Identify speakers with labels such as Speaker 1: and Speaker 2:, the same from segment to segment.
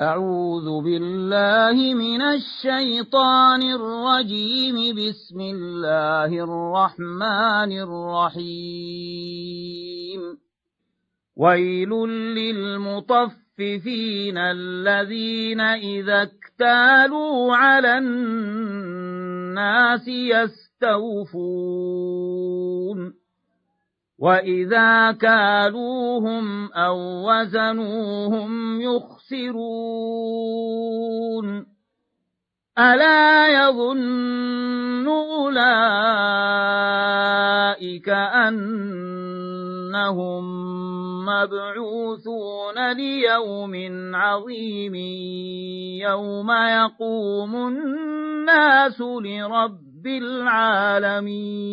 Speaker 1: أعوذ بالله من الشيطان الرجيم. بسم الله الرحمن الرحيم. ويل للمطففين الذين إذا اكتالوا على الناس يستوفون. وإذا كالوهم أو وزنوهم يخسرون ألا يظن أولئك أنهم مبعوثون ليوم عظيم يوم يقوم الناس لرب العالمين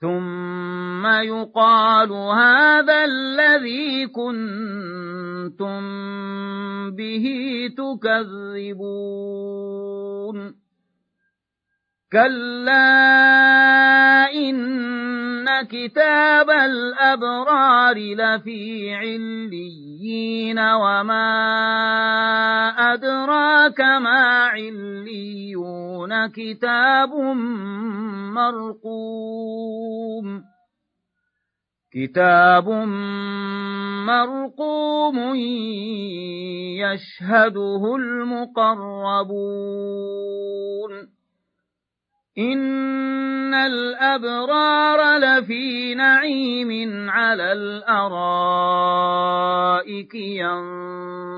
Speaker 1: ثم يقال هذا الذي كنتم به تكذبون كلا إن كتاب الأبرار لفي عليين وما أدراك ما عليون كتاب مرقوم. كتاب مرقوم يشهده المقربون. إن الأبرار لفي نعيم على الأرائك ينظرون.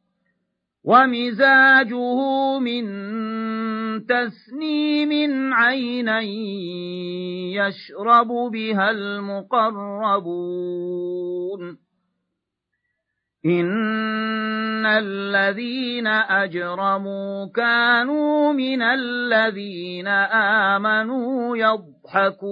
Speaker 1: ومزاجه من تسنيم عينا يشرب بها المقربون. إن الذين أجرموا كانوا من الذين آمنوا يضحكون.